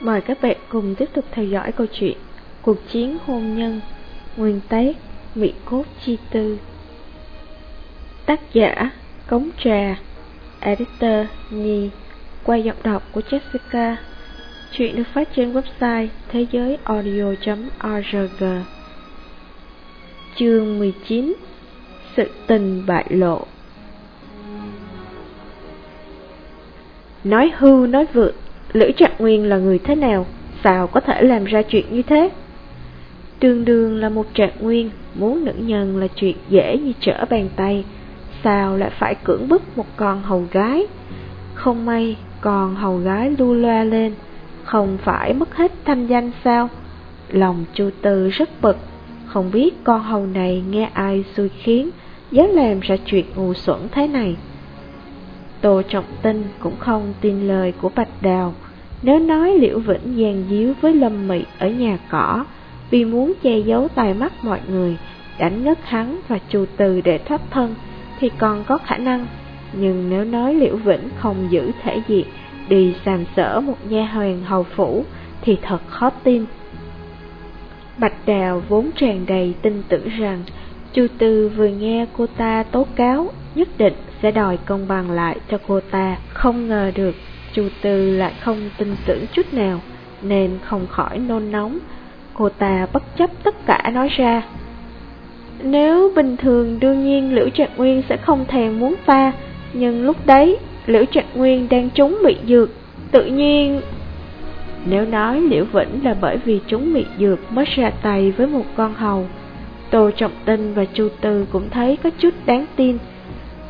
Mời các bạn cùng tiếp tục theo dõi câu chuyện Cuộc chiến hôn nhân, Nguyên tác Mỹ cốt chi tư. Tác giả Cống trà, Editor Nhi, Qua giọng đọc của Jessica. Chuyện được phát trên website thế giới audio.org Chương 19 Sự tình bại lộ. Nói hưu nói vượt Lữ Trạng Nguyên là người thế nào, sao có thể làm ra chuyện như thế? Tương đương là một Trạng Nguyên, muốn nữ nhân là chuyện dễ như trở bàn tay, sao lại phải cưỡng bức một con hầu gái? Không may, con hầu gái lu loa lên, không phải mất hết thanh danh sao? Lòng chu tư rất bực, không biết con hầu này nghe ai xui khiến, dám làm ra chuyện ngu xuẩn thế này. Tô Trọng Tinh cũng không tin lời của Bạch Đào. Nếu nói Liễu Vĩnh gian díu với Lâm Mị ở nhà cỏ, vì muốn che giấu tài mắt mọi người, đánh ngất hắn và Chu Từ để thoát thân, thì còn có khả năng. Nhưng nếu nói Liễu Vĩnh không giữ thể diện, đi sàm sỡ một nha hoàng hầu phủ, thì thật khó tin. Bạch Đào vốn tràn đầy tin tưởng rằng Chu Tư vừa nghe cô ta tố cáo, nhất định sẽ đòi công bằng lại cho cô ta. Không ngờ được, Chu Tư lại không tin tưởng chút nào, nên không khỏi nôn nóng. Cô ta bất chấp tất cả nói ra. Nếu bình thường đương nhiên Liễu Trạng Nguyên sẽ không thèm muốn pha nhưng lúc đấy Liễu Trạng Nguyên đang trúng bị dược, tự nhiên... Nếu nói Liễu Vĩnh là bởi vì chúng bị dược mới ra tay với một con hầu, Tô Trọng Tinh và Chu Tư cũng thấy có chút đáng tin.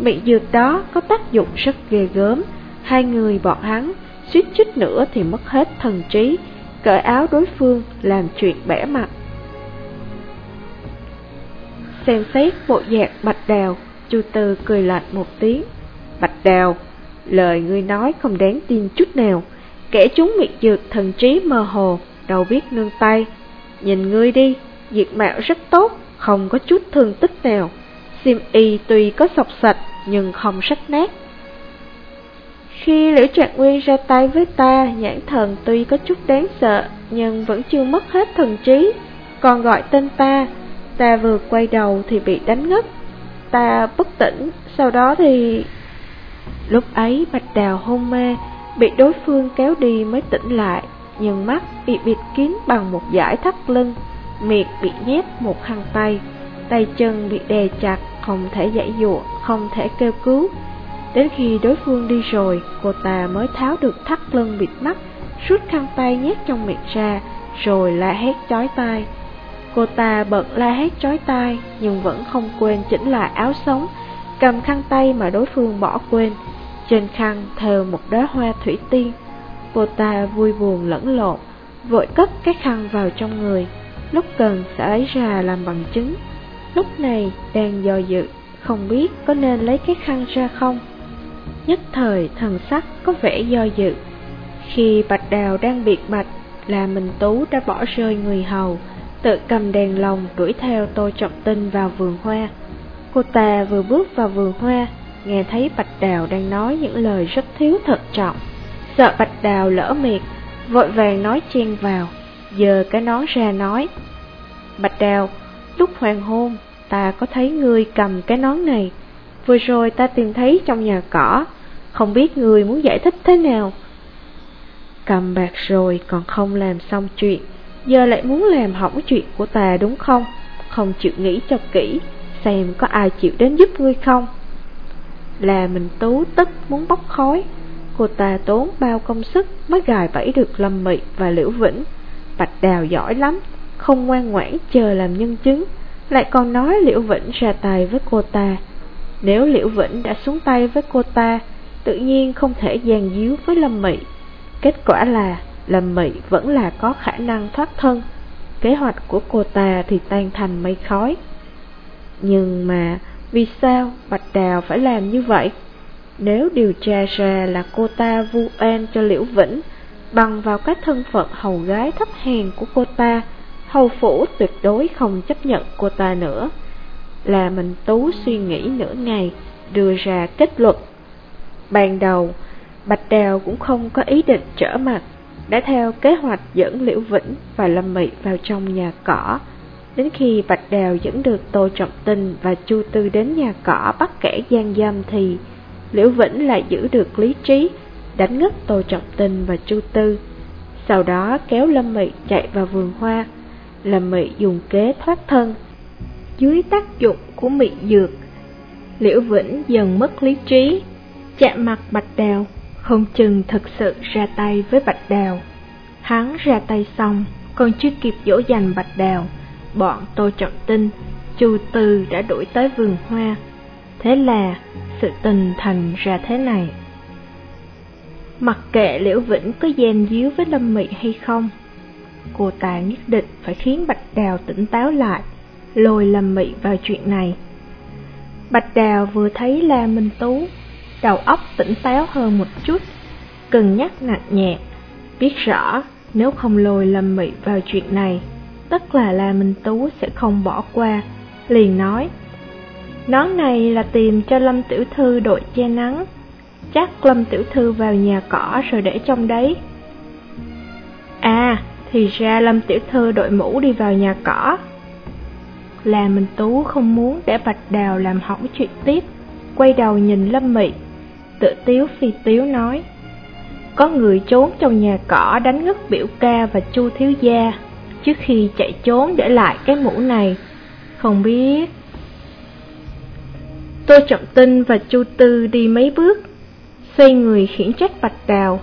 Bị dược đó có tác dụng rất ghê gớm, hai người bọn hắn suýt chút nữa thì mất hết thần trí, cởi áo đối phương làm chuyện bẻ mặt. Xem xét bộ dạng Bạch Đào, Chu Tư cười lạnh một tiếng. Bạch Đào, lời ngươi nói không đáng tin chút nào, kẻ chúng miệt dược thần trí mơ hồ, đâu biết nương tay. Nhìn ngươi đi, diệt mạo rất tốt, không có chút thương tích nào. Sim y tuy có sọc sạch nhưng không sách nát. Khi Liễu Trạng Nguyên ra tay với ta, nhãn thần tuy có chút đáng sợ, nhưng vẫn chưa mất hết thần trí. Còn gọi tên ta, ta vừa quay đầu thì bị đánh ngất. Ta bất tỉnh, sau đó thì... Lúc ấy Bạch Đào hôn mê, bị đối phương kéo đi mới tỉnh lại, nhưng mắt bị bịt kín bằng một dải thắt lưng miệng bị nhét một khăn tay, tay chân bị đè chặt, không thể giải dụa, không thể kêu cứu. Đến khi đối phương đi rồi, cô ta mới tháo được thắt lưng bịt mắt, rút khăn tay nhét trong miệng ra, rồi la hét chói tai. Cô ta bật la hét chói tai, nhưng vẫn không quên chỉnh lại áo sống, cầm khăn tay mà đối phương bỏ quên. Trên khăn thờ một đóa hoa thủy tiên. Cô ta vui buồn lẫn lộn, vội cất cái khăn vào trong người, lúc cần sẽ lấy ra làm bằng chứng. Lúc này đang do dự, không biết có nên lấy cái khăn ra không. Nhất thời thần sắc có vẻ do dự. Khi Bạch Đào đang biệt mạch là Minh Tú đã bỏ rơi người hầu, tự cầm đèn lồng đuổi theo Tô Trọng Tinh vào vườn hoa. Cô ta vừa bước vào vườn hoa, nghe thấy Bạch Đào đang nói những lời rất thiếu thận trọng. Sợ Bạch Đào lỡ miệng, vội vàng nói chen vào giờ cái nón ra nói Bạch Đào, lúc hoàng hôn ta có thấy ngươi cầm cái nón này. Vừa rồi ta tìm thấy trong nhà cỏ Không biết ngươi muốn giải thích thế nào. Cầm bạc rồi còn không làm xong chuyện Giờ lại muốn làm hỏng chuyện của ta đúng không? Không chịu nghĩ cho kỹ Xem có ai chịu đến giúp ngươi không? Là mình tú tức muốn bốc khói Cô ta tốn bao công sức mới gài bẫy được Lâm Mị và Liễu Vĩnh. Bạch Đào giỏi lắm, không ngoan ngoãn chờ làm nhân chứng, lại còn nói Liễu Vĩnh ra tay với cô ta. Nếu Liễu Vĩnh đã xuống tay với cô ta, tự nhiên không thể giàn díu với Lâm Mị. Kết quả là Lâm Mị vẫn là có khả năng thoát thân. Kế hoạch của cô ta thì tan thành mây khói. Nhưng mà vì sao Bạch Đào phải làm như vậy? Nếu điều tra ra là cô ta vu oan cho Liễu Vĩnh, bằng vào cái thân phận hầu gái thấp hèn của cô ta, hầu phủ tuyệt đối không chấp nhận cô ta nữa. Là mình tú suy nghĩ nửa ngày, đưa ra kết luận. Ban đầu, Bạch Đào cũng không có ý định trở mặt, đã theo kế hoạch dẫn Liễu Vĩnh và Lâm Mị vào trong nhà cỏ. Đến khi Bạch Đào dẫn được Tô Trọng tình và Chu Tư đến nhà cỏ bắt kẻ gian dâm thì Liễu Vĩnh lại giữ được lý trí, đánh ngất Tô Trọng tình và Chu Tư. Sau đó kéo Lâm Mị chạy vào vườn hoa. Lâm Mị dùng kế thoát thân. Dưới tác dụng của mị dược, Liễu Vĩnh dần mất lý trí, chạm mặt Bạch Đào, không chừng thật sự ra tay với Bạch Đào. Hắn ra tay xong, còn chưa kịp dỗ dành Bạch Đào, bọn Tô Trọng Tinh, Chu Tư đã đuổi tới vườn hoa. Thế là sự tình thành ra thế này. Mặc kệ Liễu Vĩnh có gian díu với Lâm Mị hay không, cô ta nhất định phải khiến Bạch Đào tỉnh táo lại, lôi Lâm Mị vào chuyện này. Bạch Đào vừa thấy La Minh Tú, đầu óc tỉnh táo hơn một chút, cân nhắc nặng nhẹ, biết rõ nếu không lôi Lâm Mị vào chuyện này, tất là La Minh Tú sẽ không bỏ qua, liền nói. Nón này là tìm cho Lâm Tiểu Thư đội che nắng, chắc Lâm Tiểu Thư vào nhà cỏ rồi để trong đấy. À, thì ra Lâm Tiểu Thư đội mũ đi vào nhà cỏ. Là Mình Tú không muốn để Bạch Đào làm hỏng chuyện tiếp, quay đầu nhìn Lâm Mị, tự tiếu phi tiếu nói. Có người trốn trong nhà cỏ đánh ngất biểu ca và chu thiếu gia, trước khi chạy trốn để lại cái mũ này. Không biết... Tô Trọng Tinh và Chu Tư đi mấy bước, xoay người khiển trách Bạch Đào.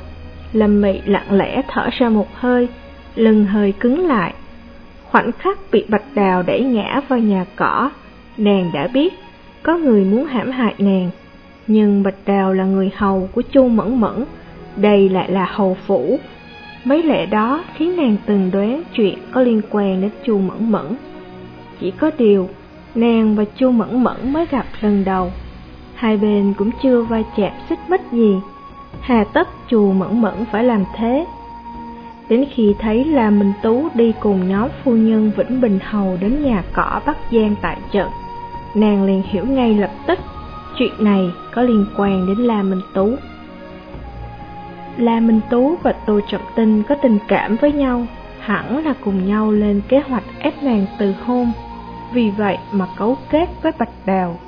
Lâm Mị lặng lẽ thở ra một hơi, lưng hơi cứng lại. Khoảnh khắc bị Bạch Đào đẩy ngã vào nhà cỏ, nàng đã biết có người muốn hãm hại nàng. Nhưng Bạch Đào là người hầu của Chu Mẫn Mẫn, đây lại là hầu phủ. Mấy lẽ đó khiến nàng từng đoán chuyện có liên quan đến Chu Mẫn Mẫn. Chỉ có điều, nàng và Chu Mẫn Mẫn mới gặp lần đầu. Hai bên cũng chưa va chạm xích mích gì. Hà tất Chu Mẫn Mẫn phải làm thế. Đến khi thấy là Minh Tú đi cùng nhóm phu nhân Vĩnh Bình Hầu đến nhà cỏ Bắc Giang tại trận, nàng liền hiểu ngay lập tức chuyện này có liên quan đến La Minh Tú. La Minh Tú và Tô Trọng Tinh có tình cảm với nhau, hẳn là cùng nhau lên kế hoạch ép nàng từ hôn, vì vậy mà cấu kết với Bạch Đào,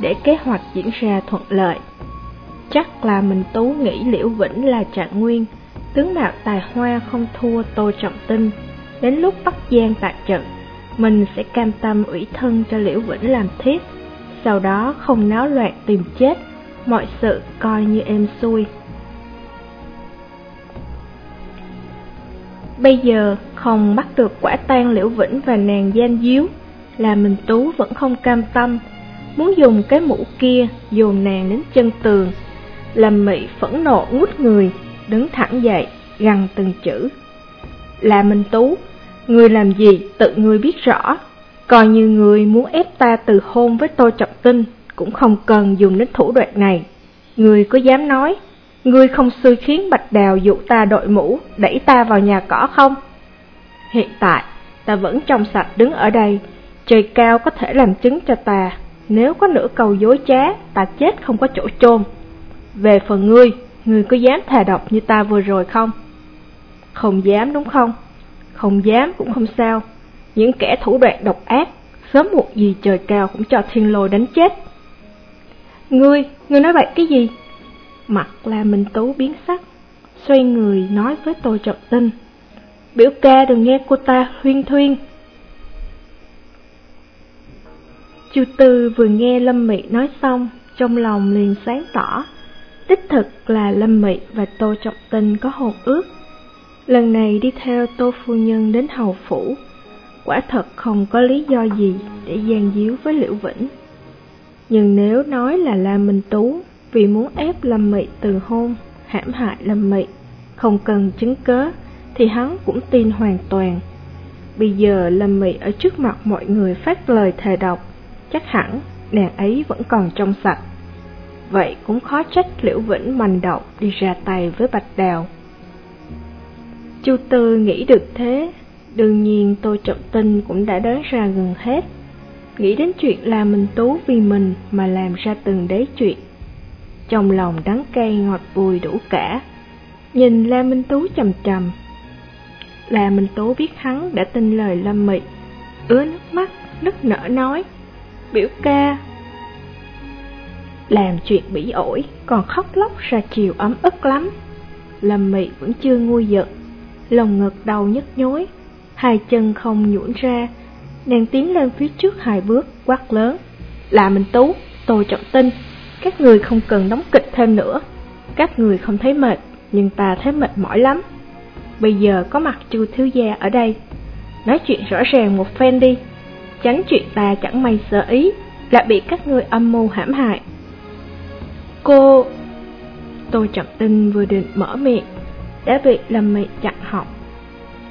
để kế hoạch diễn ra thuận lợi. Chắc là Minh Tú nghĩ Liễu Vĩnh là trạng nguyên, tướng mạo tài hoa không thua Tô Trọng Tinh, đến lúc bắt Giang tại trận, mình sẽ cam tâm ủy thân cho Liễu Vĩnh làm thiếp, sau đó không náo loạn tìm chết, mọi sự coi như êm xuôi. Bây giờ không bắt được quả tan Liễu Vĩnh và nàng gian díu, là mình Tú vẫn không cam tâm, muốn dùng cái mũ kia dồn nàng đến chân tường, làm mị phẫn nộ ngút người, đứng thẳng dậy, gằn từng chữ. Là Minh Tú, người làm gì tự người biết rõ, coi như người muốn ép ta từ hôn với tôi trọng tinh, cũng không cần dùng đến thủ đoạn này. Người có dám nói, người không xui khiến Bạch Đào dụ ta đội mũ, đẩy ta vào nhà cỏ không? Hiện tại, ta vẫn trong sạch đứng ở đây, trời cao có thể làm chứng cho ta, nếu có nửa câu dối trá, ta chết không có chỗ chôn. Về phần ngươi, Người có dám thà độc như ta vừa rồi không? Không dám đúng không? Không dám cũng không sao. Những kẻ thủ đoạn độc ác, sớm muộn gì trời cao cũng cho thiên lôi đánh chết. Ngươi, ngươi nói vậy cái gì? Mặt là Minh Tú biến sắc, xoay người nói với tôi trọng tinh. Biểu ca đừng nghe cô ta huyên thuyên. Chu Tư vừa nghe Lâm Mị nói xong, trong lòng liền sáng tỏ, Đích thực là Lâm Mị và Tô Trọng Tinh có hồn ước. Lần này đi theo Tô Phu Nhân đến Hầu Phủ, quả thật không có lý do gì để gian díu với Liễu Vĩnh. Nhưng nếu nói là La Minh Tú vì muốn ép Lâm Mị từ hôn, hãm hại Lâm Mị, không cần chứng cớ, thì hắn cũng tin hoàn toàn. Bây giờ Lâm Mị ở trước mặt mọi người phát lời thề độc, chắc hẳn nàng ấy vẫn còn trong sạch vậy cũng khó trách Liễu Vĩnh manh động đi ra tay với Bạch Đào. Chu Tư nghĩ được thế, đương nhiên Tô Trọng Tinh cũng đã đoán ra gần hết. Nghĩ đến chuyện là mình tú vì mình mà làm ra từng đấy chuyện. Trong lòng đắng cay ngọt bùi đủ cả. nhìn La Minh Tú chầm chầm. La Minh Tú biết hắn đã tin lời Lâm Mị, ứa nước mắt, nức nở nói, biểu ca. Làm chuyện bỉ ổi, còn khóc lóc ra chiều ấm ức lắm. Lâm Mị vẫn chưa nguôi giận, lòng ngực đau nhức nhối, hai chân không nhũn ra, nàng tiến lên phía trước hai bước, quát lớn. Là Minh Tú, tôi trọng tin, các người không cần đóng kịch thêm nữa. Các người không thấy mệt, nhưng ta thấy mệt mỏi lắm. Bây giờ có mặt chu thiếu gia ở đây, nói chuyện rõ ràng một phen đi, tránh chuyện ta chẳng may sợ ý, lại bị các ngươi âm mưu hãm hại. Cô... Tôi trọng tin vừa định mở miệng, đã bị làm Mị chặn họng.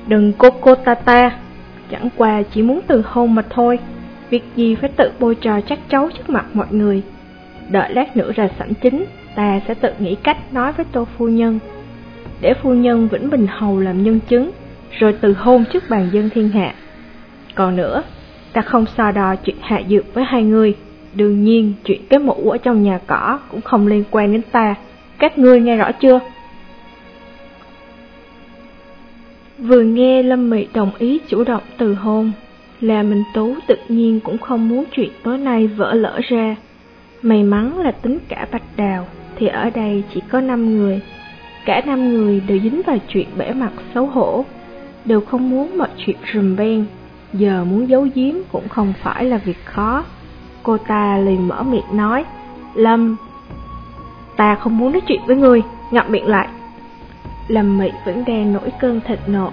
Đừng cô cô ta ta, chẳng qua chỉ muốn từ hôn mà thôi, việc gì phải tự bôi trò chắc cháu trước mặt mọi người. Đợi lát nữa ra sảnh chính, ta sẽ tự nghĩ cách nói với tô phu nhân. Để phu nhân Vĩnh Bình Hầu làm nhân chứng, rồi từ hôn trước bàn dân thiên hạ. Còn nữa, ta không so đo chuyện hạ dược với hai người. Đương nhiên, chuyện cái mũ ở trong nhà cỏ cũng không liên quan đến ta. Các ngươi nghe rõ chưa? Vừa nghe Lâm Mị đồng ý chủ động từ hôn, là Minh Tú tự nhiên cũng không muốn chuyện tối nay vỡ lỡ ra. May mắn là tính cả Bạch Đào, thì ở đây chỉ có 5 người. Cả năm người đều dính vào chuyện bể mặt xấu hổ, đều không muốn mọi chuyện rùm beng. Giờ muốn giấu giếm cũng không phải là việc khó. Cô ta liền mở miệng nói, Lâm, ta không muốn nói chuyện với người, ngậm miệng lại. Lâm Mị vẫn đang nổi cơn thịt nộ,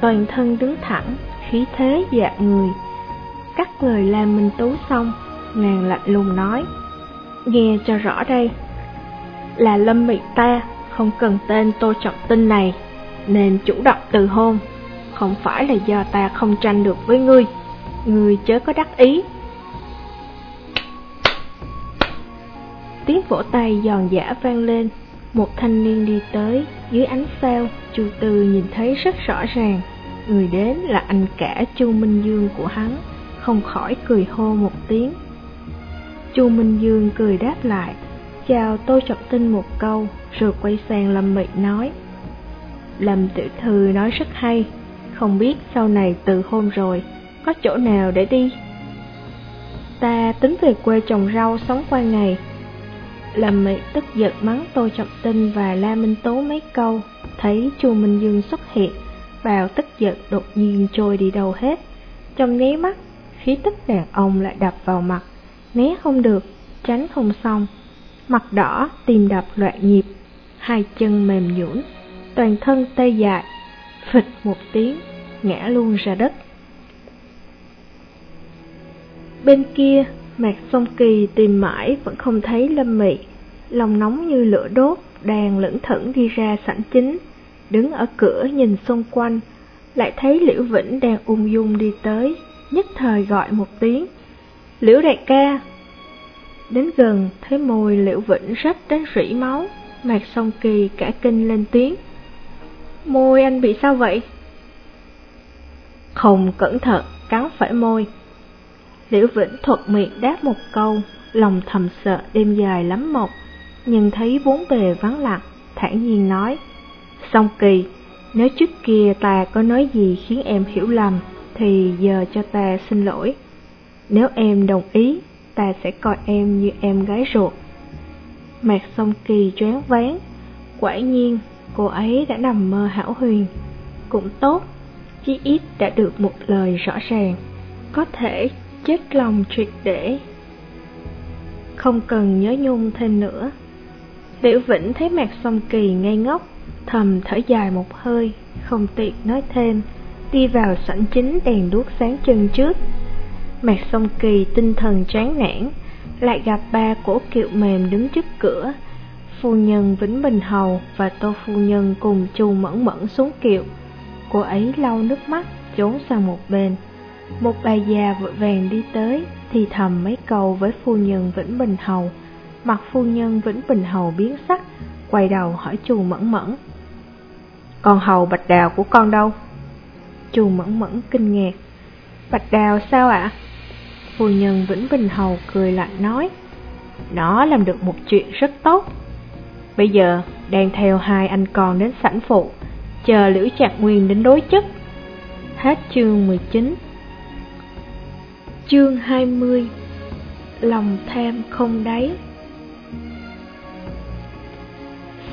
toàn thân đứng thẳng, khí thế dạ người. Cắt lời Lam Minh Tú xong, nàng lạnh lùng nói, nghe cho rõ đây, là Lâm Mị ta không cần tên Tô Trọng Tinh này, nên chủ động từ hôn, không phải là do ta không tranh được với ngươi, ngươi chớ có đắc ý. Tiếng vỗ tay giòn giả vang lên, một thanh niên đi tới, dưới ánh sao, Chu Tư nhìn thấy rất rõ ràng, người đến là anh cả Chu Minh Dương của hắn, không khỏi cười hô một tiếng. Chu Minh Dương cười đáp lại, chào tôi Trọng Tinh một câu, rồi quay sang Lâm Mị nói. Lâm tiểu thư nói rất hay, không biết sau này từ hôm rồi, có chỗ nào để đi? Ta tính về quê trồng rau sống qua ngày, Lâm Mị tức giận mắng Tô Trọng Tinh và La Minh Tố mấy câu, thấy Chu Minh Dương xuất hiện, vào tức giận đột nhiên trôi đi đâu hết. Trong nháy mắt, khí tức đàn ông lại đập vào mặt, né không được, tránh không xong. Mặt đỏ, tim đập loạn nhịp, hai chân mềm nhũn, toàn thân tê dại, phịch một tiếng, ngã luôn ra đất. Bên kia, Mạc Song Kỳ tìm mãi vẫn không thấy Lâm Mị, lòng nóng như lửa đốt, đang lững thững đi ra sảnh chính, đứng ở cửa nhìn xung quanh, lại thấy Liễu Vĩnh đang ung dung đi tới, nhất thời gọi một tiếng, Liễu đại ca. Đến gần, thấy môi Liễu Vĩnh rách đến rỉ máu, Mạc Song Kỳ cả kinh lên tiếng, Môi anh bị sao vậy? Không cẩn thận, cắn phải môi. Liễu Vĩnh thuật miệng đáp một câu, lòng thầm sợ đêm dài lắm mộng, nhưng thấy bốn bề vắng lặng, thản nhiên nói. Song kỳ, nếu trước kia ta có nói gì khiến em hiểu lầm, thì giờ cho ta xin lỗi. Nếu em đồng ý, ta sẽ coi em như em gái ruột. Mạc song kỳ choáng váng, quả nhiên cô ấy đã nằm mơ hảo huyền. Cũng tốt, chí ít đã được một lời rõ ràng, có thể chết lòng triệt để. Không cần nhớ nhung thêm nữa. Liễu Vĩnh thấy mặt Song Kỳ ngây ngốc, thầm thở dài một hơi, không tiện nói thêm, đi vào sảnh chính đèn đuốc sáng chân trước. mặt Song Kỳ tinh thần chán nản, lại gặp ba cổ kiệu mềm đứng trước cửa. Phu nhân Vĩnh Bình Hầu và Tô Phu Nhân cùng chu mẫn mẫn xuống kiệu. Cô ấy lau nước mắt, trốn sang một bên. Một bà già vội vàng đi tới, thì thầm mấy câu với phu nhân Vĩnh Bình Hầu. Mặt phu nhân Vĩnh Bình Hầu biến sắc, quay đầu hỏi chù mẫn mẫn. Con hầu bạch đào của con đâu? Chù mẫn mẫn kinh ngạc. Bạch đào sao ạ? Phu nhân Vĩnh Bình Hầu cười lạnh nói. Nó làm được một chuyện rất tốt. Bây giờ, đang theo hai anh con đến sảnh phụ, chờ Liễu Trạc Nguyên đến đối chất. Hết chương 19 Chương 20 Lòng tham không đáy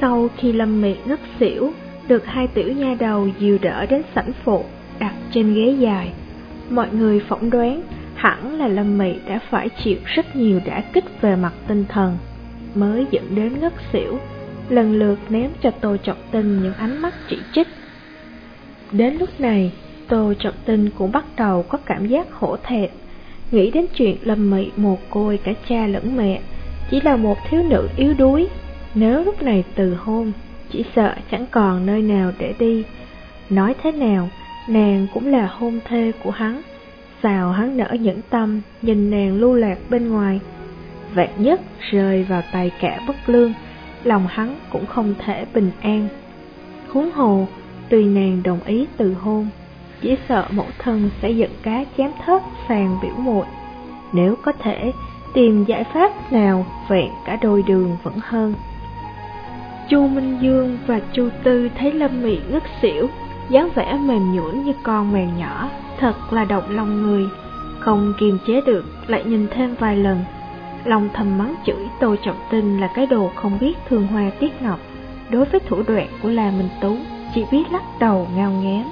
Sau khi Lâm Miệt ngất xỉu, được hai tiểu nha đầu dìu đỡ đến sảnh phụ, đặt trên ghế dài. Mọi người phỏng đoán hẳn là Lâm Mị đã phải chịu rất nhiều đả kích về mặt tinh thần, mới dẫn đến ngất xỉu, lần lượt ném cho Tô Trọng Tinh những ánh mắt chỉ trích. Đến lúc này, Tô Trọng Tinh cũng bắt đầu có cảm giác hổ thẹn, nghĩ đến chuyện Lâm Mị mồ côi cả cha lẫn mẹ, chỉ là một thiếu nữ yếu đuối, nếu lúc này từ hôn, chỉ sợ chẳng còn nơi nào để đi. Nói thế nào, nàng cũng là hôn thê của hắn, sao hắn nở nhẫn tâm nhìn nàng lưu lạc bên ngoài. Vạn nhất rơi vào tay cả bất lương, lòng hắn cũng không thể bình an. Huống hồ, tuy nàng đồng ý từ hôn, chỉ sợ mẫu thân sẽ giận cá chém thớt sàn biểu muội. Nếu có thể, tìm giải pháp nào vẹn cả đôi đường vẫn hơn. Chu Minh Dương và Chu Tư thấy Lâm Mị ngất xỉu, dáng vẻ mềm nhũn như con mèo nhỏ, thật là động lòng người. Không kiềm chế được, lại nhìn thêm vài lần. Lòng thầm mắng chửi Tô Trọng Tinh là cái đồ không biết thương hoa tiết ngọc. Đối với thủ đoạn của La Minh Tú, chỉ biết lắc đầu ngao ngán.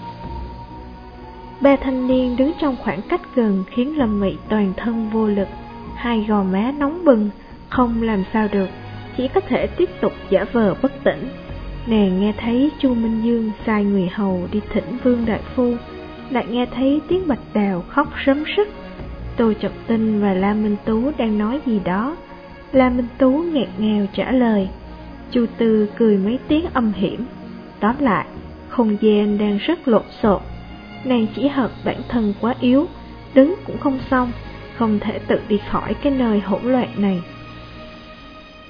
Ba thanh niên đứng trong khoảng cách gần khiến Lâm Mị toàn thân vô lực, hai gò má nóng bừng, không làm sao được chỉ có thể tiếp tục giả vờ bất tỉnh. Nàng nghe thấy Chu Minh Dương sai người hầu đi thỉnh Vương Đại Phu, lại nghe thấy tiếng Bạch Đào khóc rấm sức. Tô Trọng Tinh và La Minh Tú đang nói gì đó. La Minh Tú nghẹt ngào trả lời. Chu Tư cười mấy tiếng âm hiểm. Tóm lại, không gian đang rất lộn xộn. Nàng chỉ hận bản thân quá yếu, đứng cũng không xong, không thể tự đi khỏi cái nơi hỗn loạn này.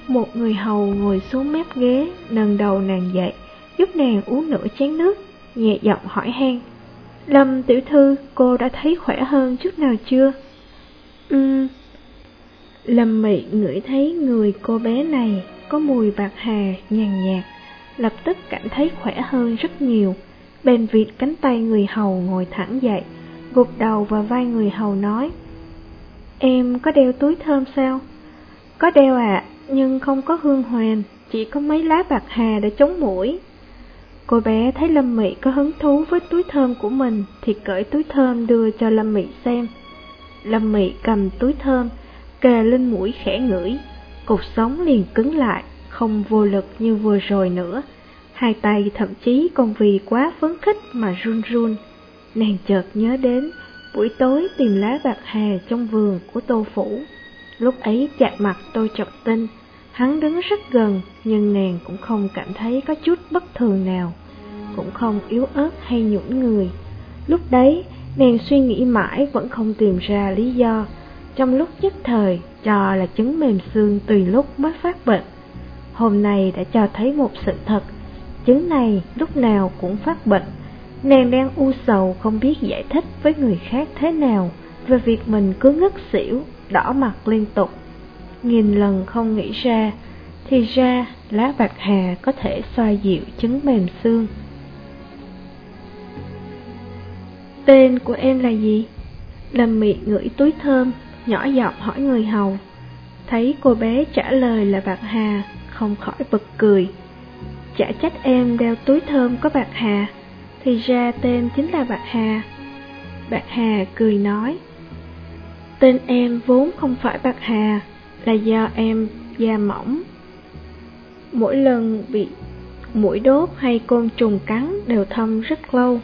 Một người hầu ngồi xuống mép ghế, nâng đầu nàng dậy, giúp nàng uống nửa chén nước, nhẹ giọng hỏi han. Lâm tiểu thư, cô đã thấy khỏe hơn chút nào chưa? Ừm. Lâm mị ngửi thấy người cô bé này có mùi bạc hà nhàn nhạt, lập tức cảm thấy khỏe hơn rất nhiều. Bèn vịt cánh tay người hầu ngồi thẳng dậy, gục đầu vào vai người hầu nói. Em có đeo túi thơm sao? Có đeo ạ, à, nhưng không có hương hoàn, chỉ có mấy lá bạc hà để chống mũi. Cô bé thấy Lâm Mị có hứng thú với túi thơm của mình thì cởi túi thơm đưa cho Lâm Mị xem. Lâm Mị cầm túi thơm, kề lên mũi khẽ ngửi, cột sống liền cứng lại, không vô lực như vừa rồi nữa. Hai tay thậm chí còn vì quá phấn khích mà run run. Nàng chợt nhớ đến buổi tối tìm lá bạc hà trong vườn của Tô Phủ. Lúc ấy chạm mặt tôi trọng tin, hắn đứng rất gần nhưng nàng cũng không cảm thấy có chút bất thường nào, cũng không yếu ớt hay nhũn người. Lúc đấy, nàng suy nghĩ mãi vẫn không tìm ra lý do, trong lúc nhất thời cho là chứng mềm xương tùy lúc mới phát bệnh. Hôm nay đã cho thấy một sự thật, chứng này lúc nào cũng phát bệnh. Nàng đang u sầu không biết giải thích với người khác thế nào về việc mình cứ ngất xỉu đỏ mặt liên tục. Nghìn lần không nghĩ ra, thì ra lá bạc hà có thể xoa dịu chứng mềm xương. Tên của em là gì? Lâm Mị ngửi túi thơm, nhỏ giọng hỏi người hầu. Thấy cô bé trả lời là bạc hà, không khỏi bật cười. Chả trách em đeo túi thơm có bạc hà, thì ra tên chính là bạc hà. Bạc hà cười nói. Tên em vốn không phải Bạc Hà, là do em da mỏng. Mỗi lần bị mũi đốt hay côn trùng cắn đều thâm rất lâu.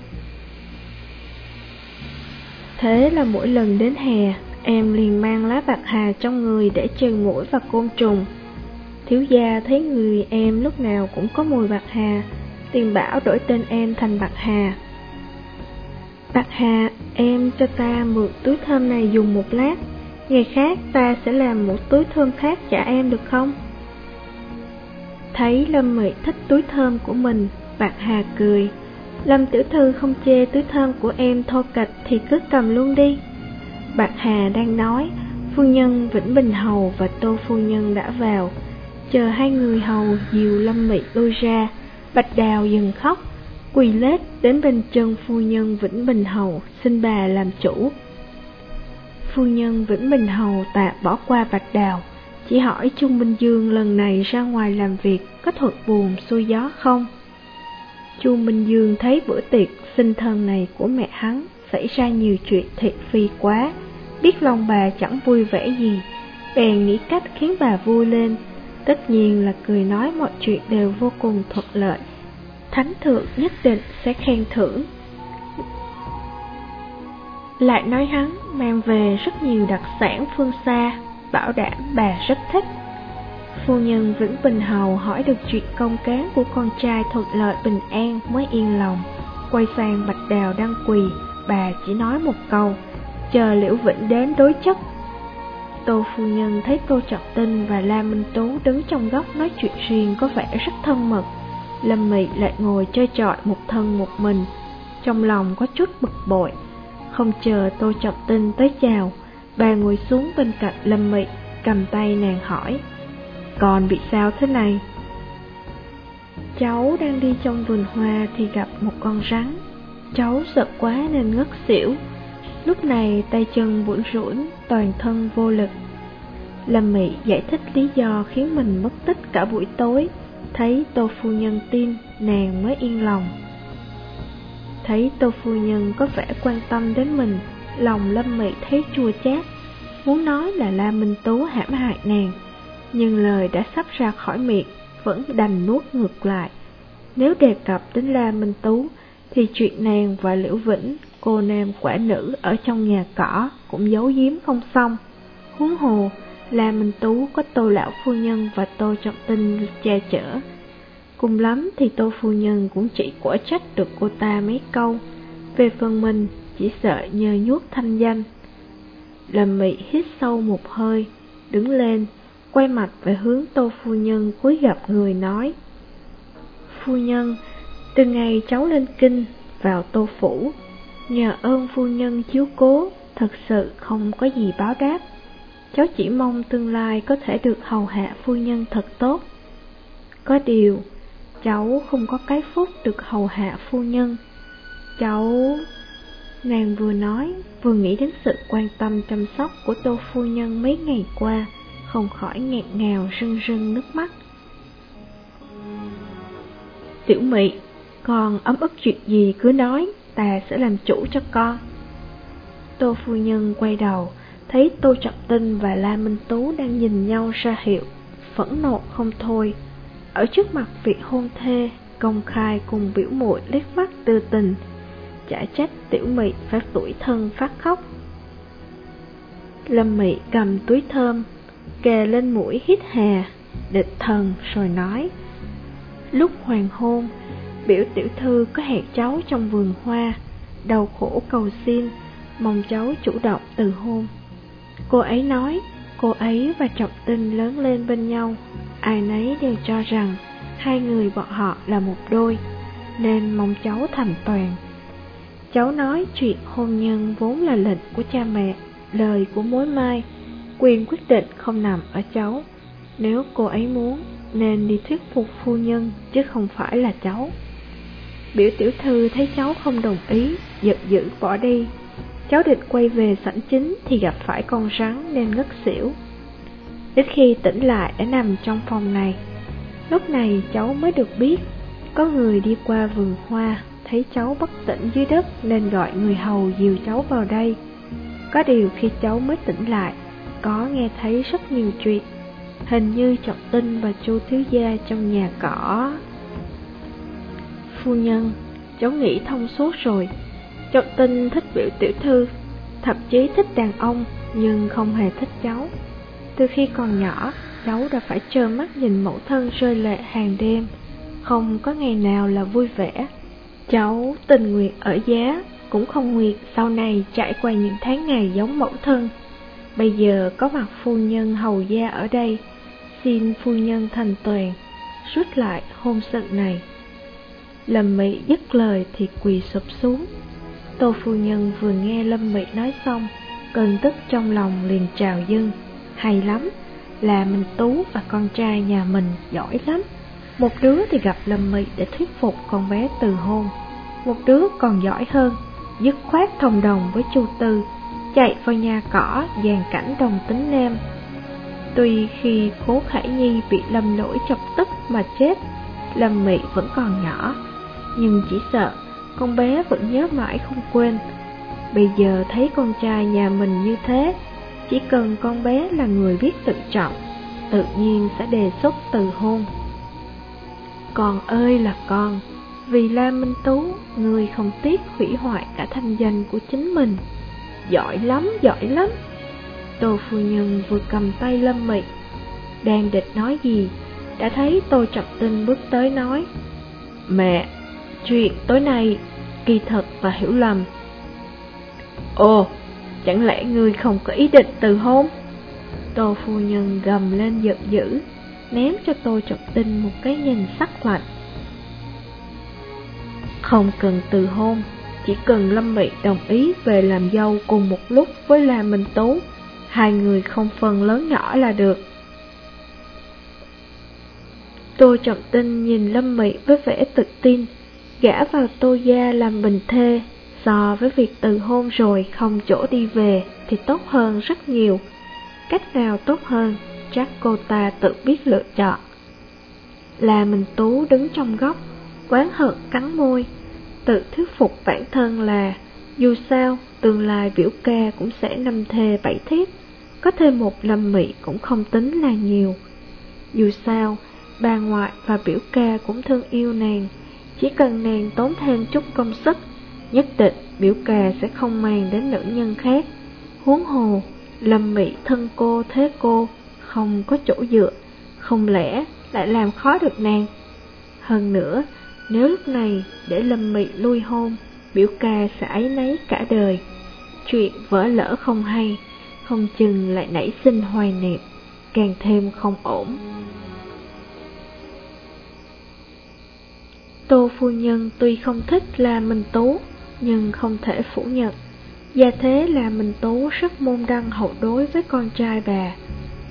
Thế là mỗi lần đến hè, em liền mang lá bạc hà trong người để trừ mũi và côn trùng. Thiếu gia thấy người em lúc nào cũng có mùi bạc hà, tiền bảo đổi tên em thành bạc hà. Bạc Hà, em cho ta mượn túi thơm này dùng một lát, ngày khác ta sẽ làm một túi thơm khác trả em được không? Thấy Lâm Mị thích túi thơm của mình, Bạc Hà cười. Lâm tiểu thư không chê túi thơm của em thô kịch thì cứ cầm luôn đi. Bạc Hà đang nói, phu nhân Vĩnh Bình Hầu và Tô phu nhân đã vào. Chờ hai người hầu dìu Lâm Mị lôi ra, Bạch Đào dừng khóc, quỳ lết đến bên chân phu nhân Vĩnh Bình Hầu xin bà làm chủ. Phu nhân Vĩnh Bình Hầu tạm bỏ qua Bạch Đào, chỉ hỏi Trung Minh Dương lần này ra ngoài làm việc có thuật buồn xuôi gió không? Chu Minh Dương thấy bữa tiệc sinh thân này của mẹ hắn xảy ra nhiều chuyện thiệt phi quá, biết lòng bà chẳng vui vẻ gì, bèn nghĩ cách khiến bà vui lên, tất nhiên là cười nói mọi chuyện đều vô cùng thuận lợi. Thánh thượng nhất định sẽ khen thưởng. Lại nói hắn mang về rất nhiều đặc sản phương xa, bảo đảm bà rất thích. Phu nhân Vĩnh Bình Hầu hỏi được chuyện công cán của con trai thuận lợi bình an mới yên lòng. Quay sang Bạch Đào đang quỳ, bà chỉ nói một câu, chờ Liễu Vĩnh đến đối chất. Tô phu nhân thấy Tô Trọng Tinh và La Minh Tú đứng trong góc nói chuyện riêng có vẻ rất thân mật. Lâm Mị lại ngồi chơi trọi một thân một mình, trong lòng có chút bực bội. Không chờ Tô Trọng Tinh tới chào, bà ngồi xuống bên cạnh Lâm Mị, cầm tay nàng hỏi. Còn bị sao thế này? Cháu đang đi trong vườn hoa thì gặp một con rắn. Cháu sợ quá nên ngất xỉu. Lúc này tay chân bủn rũn toàn thân vô lực. Lâm Mị giải thích lý do khiến mình mất tích cả buổi tối. Thấy Tô Phu Nhân tin, nàng mới yên lòng. Thấy Tô Phu Nhân có vẻ quan tâm đến mình, lòng Lâm Mị thấy chua chát. Muốn nói là La Minh Tú hãm hại nàng, nhưng lời đã sắp ra khỏi miệng, vẫn đành nuốt ngược lại. Nếu đề cập đến La Minh Tú, thì chuyện nàng và Liễu Vĩnh, cô nam quả nữ ở trong nhà cỏ cũng giấu giếm không xong. Huống hồ, là Minh Tú có tô lão phu nhân và tô trọng tinh che chở. Cùng lắm thì tô phu nhân cũng chỉ quả trách được cô ta mấy câu. Về phần mình, chỉ sợ nhờ nhuốc thanh danh. Lâm Mị hít sâu một hơi, đứng lên, quay mặt về hướng tô phu nhân cúi gặp người nói. Phu nhân, từ ngày cháu lên kinh, vào tô phủ, nhờ ơn phu nhân chiếu cố, thật sự không có gì báo đáp. Cháu chỉ mong tương lai có thể được hầu hạ phu nhân thật tốt. Có điều, cháu không có cái phúc được hầu hạ phu nhân. Cháu... Nàng vừa nói, vừa nghĩ đến sự quan tâm chăm sóc của tô phu nhân mấy ngày qua, không khỏi nghẹn ngào rưng rưng nước mắt. Tiểu mị, còn ấm ức chuyện gì cứ nói, ta sẽ làm chủ cho con. Tô phu nhân quay đầu, thấy Tô Trọng Tinh và La Minh Tú đang nhìn nhau ra hiệu, phẫn nộ không thôi. Ở trước mặt vị hôn thê, công khai cùng biểu muội liếc mắt tư tình, chả trách tiểu mị phải tuổi thân phát khóc. Lâm mị cầm túi thơm, kề lên mũi hít hà, địch thần rồi nói. Lúc hoàng hôn, biểu tiểu thư có hẹn cháu trong vườn hoa, đau khổ cầu xin, mong cháu chủ động từ hôn. Cô ấy nói, cô ấy và Trọng Tinh lớn lên bên nhau, ai nấy đều cho rằng hai người bọn họ là một đôi, nên mong cháu thành toàn. Cháu nói chuyện hôn nhân vốn là lệnh của cha mẹ, lời của mối mai, quyền quyết định không nằm ở cháu. Nếu cô ấy muốn, nên đi thuyết phục phu nhân, chứ không phải là cháu. Biểu tiểu thư thấy cháu không đồng ý, giật dữ bỏ đi. Cháu định quay về sảnh chính thì gặp phải con rắn nên ngất xỉu. Đến khi tỉnh lại đã nằm trong phòng này. Lúc này cháu mới được biết, có người đi qua vườn hoa, thấy cháu bất tỉnh dưới đất nên gọi người hầu dìu cháu vào đây. Có điều khi cháu mới tỉnh lại, có nghe thấy rất nhiều chuyện. Hình như Trọng Tinh và Chu Thiếu Gia trong nhà cỏ. Phu nhân, cháu nghĩ thông suốt rồi. cháu tin thích biểu tiểu thư, thậm chí thích đàn ông, nhưng không hề thích cháu. Từ khi còn nhỏ, cháu đã phải trơ mắt nhìn mẫu thân rơi lệ hàng đêm, không có ngày nào là vui vẻ. Cháu tình nguyện ở giá, cũng không nguyện sau này trải qua những tháng ngày giống mẫu thân. Bây giờ có mặt phu nhân hầu gia ở đây, xin phu nhân thành toàn, rút lại hôn sự này. Lâm Mỹ dứt lời thì quỳ sụp xuống. Tô phu nhân vừa nghe Lâm Mỹ nói xong, cơn tức trong lòng liền trào dâng. Hay lắm, là Minh Tú và con trai nhà mình giỏi lắm. Một đứa thì gặp Lâm Mỹ để thuyết phục con bé từ hôn, một đứa còn giỏi hơn, dứt khoát thông đồng với Chu Tư, chạy vào nhà cỏ dàn cảnh đồng tính nam. Tuy khi cố Khải Nhi bị Lâm Lỗi chọc tức mà chết, Lâm Mỹ vẫn còn nhỏ, nhưng chỉ sợ con bé vẫn nhớ mãi không quên. Bây giờ thấy con trai nhà mình như thế, chỉ cần con bé là người biết tự trọng, tự nhiên sẽ đề xuất từ hôn. Con ơi là con, vì La Minh Tú, người không tiếc hủy hoại cả thanh danh của chính mình. Giỏi lắm, giỏi lắm. Tô phu nhân vừa cầm tay Lâm Mị, đang địch nói gì, đã thấy Tô Trọng Tinh bước tới nói, Mẹ, chuyện tối nay kỳ thật và hiểu lầm. Ồ, chẳng lẽ ngươi không có ý định từ hôn? Tô phu nhân gầm lên giận dữ, ném cho tôi Trọng Tinh một cái nhìn sắc lạnh. Không cần từ hôn, chỉ cần Lâm Mị đồng ý về làm dâu cùng một lúc với La Minh Tú, hai người không phần lớn nhỏ là được. Tô Trọng Tinh nhìn Lâm Mị với vẻ tự tin, gã vào Tô Gia làm bình thê, so với việc từ hôn rồi không chỗ đi về thì tốt hơn rất nhiều. Cách nào tốt hơn, chắc cô ta tự biết lựa chọn. Là mình Tú đứng trong góc, quán hận cắn môi, tự thuyết phục bản thân là dù sao tương lai biểu ca cũng sẽ năm thê bảy thiếp, có thêm một lâm mị cũng không tính là nhiều. Dù sao, bà ngoại và biểu ca cũng thương yêu nàng, chỉ cần nàng tốn thêm chút công sức, nhất định biểu ca sẽ không màng đến nữ nhân khác. Huống hồ, lâm mị thân cô thế cô, không có chỗ dựa, không lẽ lại làm khó được nàng. Hơn nữa, nếu lúc này để Lâm Mị lui hôn, biểu ca sẽ ấy nấy cả đời. Chuyện vỡ lỡ không hay, không chừng lại nảy sinh hoài niệm, càng thêm không ổn. Tô phu nhân tuy không thích là mình Tú, nhưng không thể phủ nhận. Gia thế là mình Tú rất môn đăng hậu đối với con trai bà,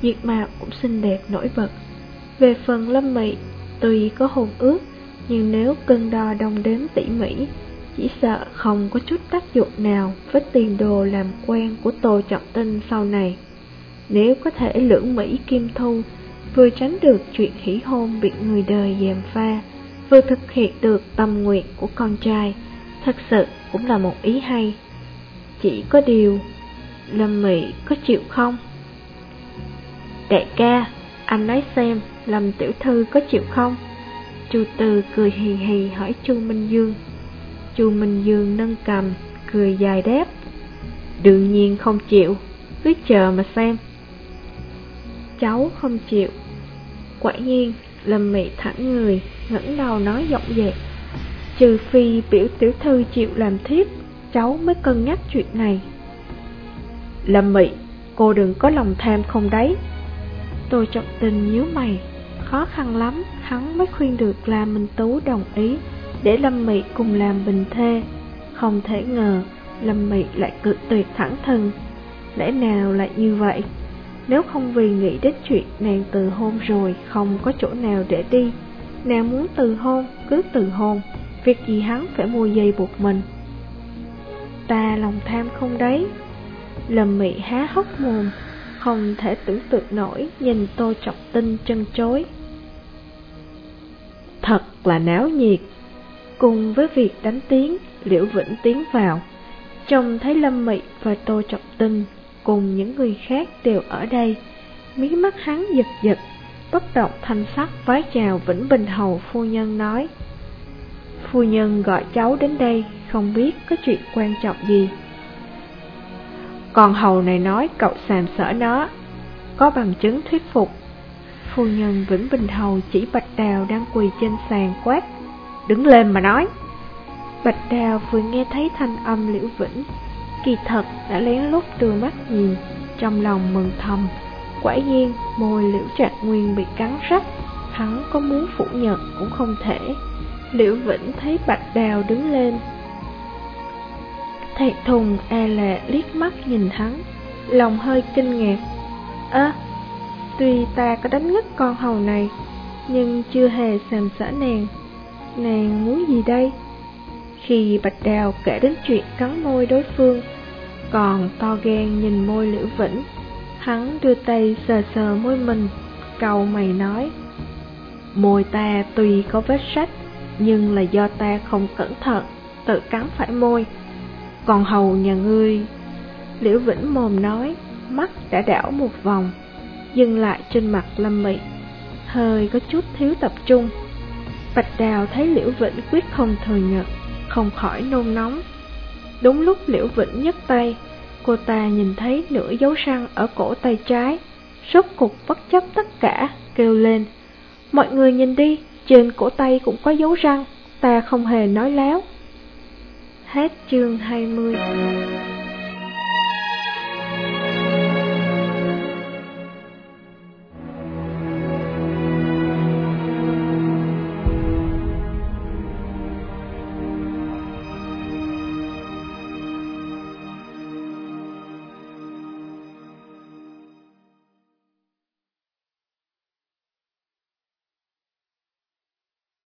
diệt mạo cũng xinh đẹp nổi bật. Về phần Lâm Mị, tuy có hồn ước, nhưng nếu cân đo đong đếm tỉ mỉ, chỉ sợ không có chút tác dụng nào với tiền đồ làm quen của Tô Trọng Tinh sau này. Nếu có thể lưỡng Mỹ Kim Thu, vừa tránh được chuyện hỉ hôn bị người đời dèm pha, vừa thực hiện được tâm nguyện của con trai, thật sự cũng là một ý hay. Chỉ có điều, Lâm Mỹ có chịu không? Đại ca, anh nói xem, Lâm Tiểu Thư có chịu không? Chu Từ cười hì hì hỏi Chu Minh Dương. Chu Minh Dương nâng cầm, cười dài đáp. Đương nhiên không chịu, cứ chờ mà xem. Cháu không chịu. Quả nhiên, Lâm Mị thẳng người, ngẩng đầu nói giọng dẹp. Trừ phi biểu tiểu thư chịu làm thiếp, cháu mới cân nhắc chuyện này. Lâm Mị, cô đừng có lòng tham không đấy. Tôi trọng tình nhíu mày, khó khăn lắm hắn mới khuyên được La Minh Tú đồng ý để Lâm Mị cùng làm bình thê. Không thể ngờ Lâm Mị lại cự tuyệt thẳng thừng. Lẽ nào lại như vậy? Nếu không vì nghĩ đến chuyện nàng từ hôn rồi không có chỗ nào để đi, nàng muốn từ hôn cứ từ hôn, việc gì hắn phải mua dây buộc mình. Ta lòng tham không đấy. Lâm Mị há hốc mồm, không thể tưởng tượng nổi nhìn Tô Trọng Tinh chân chối thật là náo nhiệt. Cùng với việc đánh tiếng, Liễu Vĩnh tiến vào. Trông thấy Lâm Mị và Tô Trọng Tinh cùng những người khác đều ở đây. Mí mắt hắn giật giật, bất động thanh sắc vái chào Vĩnh Bình Hầu phu nhân nói. Phu nhân gọi cháu đến đây, không biết có chuyện quan trọng gì. Còn hầu này nói cậu sàm sở nó, có bằng chứng thuyết phục Phu nhân Vĩnh Bình Hầu chỉ Bạch Đào đang quỳ trên sàn quát Đứng lên mà nói Bạch Đào vừa nghe thấy thanh âm Liễu Vĩnh Kỳ thật đã lén lút đưa mắt nhìn Trong lòng mừng thầm. Quả nhiên môi Liễu Trạc Nguyên bị cắn rách. Hắn có muốn phủ nhận cũng không thể. Liễu Vĩnh thấy Bạch Đào đứng lên. Thẹn thùng e lệ liếc mắt nhìn hắn Lòng hơi kinh ngạc. Ơ Tuy ta có đánh ngất con hầu này, nhưng chưa hề sàm sỡ nàng. Nàng muốn gì đây? Khi Bạch Đào kể đến chuyện cắn môi đối phương, còn to gan nhìn môi Liễu Vĩnh, hắn đưa tay sờ sờ môi mình, cầu mày nói. Môi ta tuy có vết sách, nhưng là do ta không cẩn thận, tự cắn phải môi. Còn hầu nhà ngươi, Liễu Vĩnh mồm nói, mắt đã đảo một vòng, dừng lại trên mặt Lâm Mị, hơi có chút thiếu tập trung. Bạch Đào thấy Liễu Vĩnh quyết không thừa nhận, không khỏi nôn nóng. Đúng lúc Liễu Vĩnh nhấc tay, cô ta nhìn thấy nửa dấu răng ở cổ tay trái, rốt cục bất chấp tất cả, kêu lên. Mọi người nhìn đi, trên cổ tay cũng có dấu răng, ta không hề nói láo. Hết chương 20